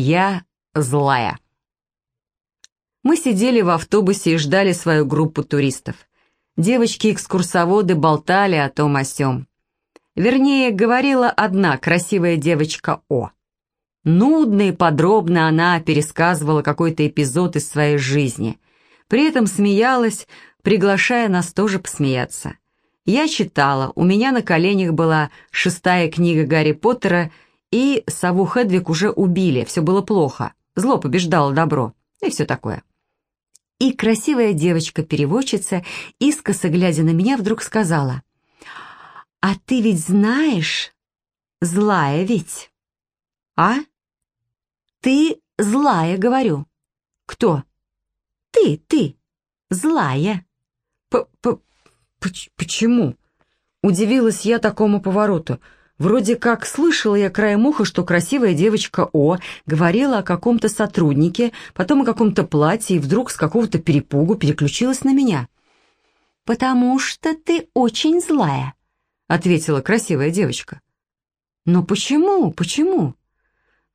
Я злая. Мы сидели в автобусе и ждали свою группу туристов. Девочки-экскурсоводы болтали о том о сём. Вернее, говорила одна красивая девочка О. Нудно и подробно она пересказывала какой-то эпизод из своей жизни. При этом смеялась, приглашая нас тоже посмеяться. Я читала, у меня на коленях была шестая книга Гарри Поттера, и сову Хедвиг уже убили, все было плохо. Зло побеждало добро, и все такое. И красивая девочка-переводчица, искоса глядя на меня, вдруг сказала, «А ты ведь знаешь, злая ведь, а? Ты злая, говорю». «Кто?» «Ты, ты, злая». П -п «Почему?» Удивилась я такому повороту. Вроде как слышала я краем уха, что красивая девочка О говорила о каком-то сотруднике, потом о каком-то платье, и вдруг с какого-то перепугу переключилась на меня. «Потому что ты очень злая», — ответила красивая девочка. «Но почему, почему?»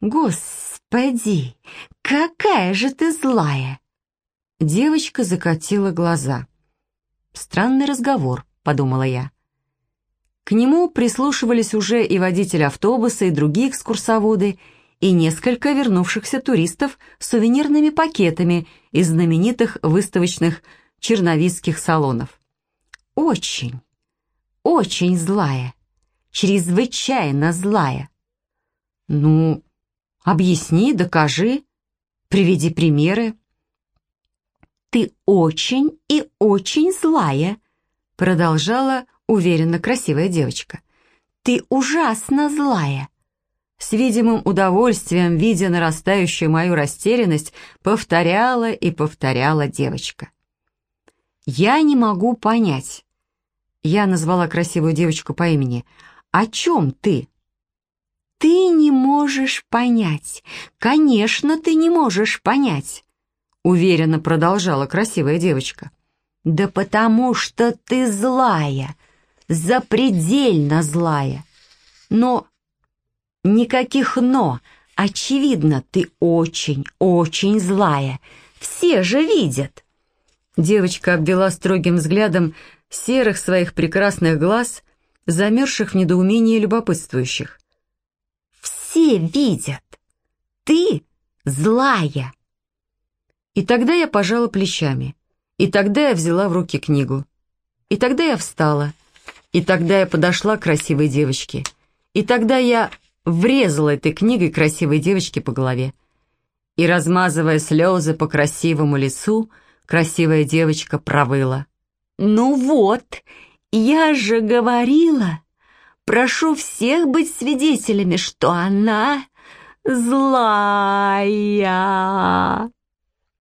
«Господи, какая же ты злая!» Девочка закатила глаза. «Странный разговор», — подумала я. К нему прислушивались уже и водитель автобуса, и другие экскурсоводы, и несколько вернувшихся туристов с сувенирными пакетами из знаменитых выставочных черновицких салонов. Очень, очень злая, чрезвычайно злая. Ну, объясни, докажи, приведи примеры. «Ты очень и очень злая», — продолжала уверенно красивая девочка. «Ты ужасно злая!» С видимым удовольствием, видя нарастающую мою растерянность, повторяла и повторяла девочка. «Я не могу понять». Я назвала красивую девочку по имени. «О чем ты?» «Ты не можешь понять. Конечно, ты не можешь понять», — уверенно продолжала красивая девочка. «Да потому что ты злая, запредельно злая. Но... Никаких «но». Очевидно, ты очень, очень злая. Все же видят. Девочка обвела строгим взглядом серых своих прекрасных глаз, замерзших в недоумении любопытствующих. «Все видят. Ты злая». И тогда я пожала плечами. И тогда я взяла в руки книгу. И тогда я встала. И тогда я подошла к красивой девочке. И тогда я врезала этой книгой красивой девочке по голове. И, размазывая слезы по красивому лицу, красивая девочка провыла. «Ну вот, я же говорила, прошу всех быть свидетелями, что она злая».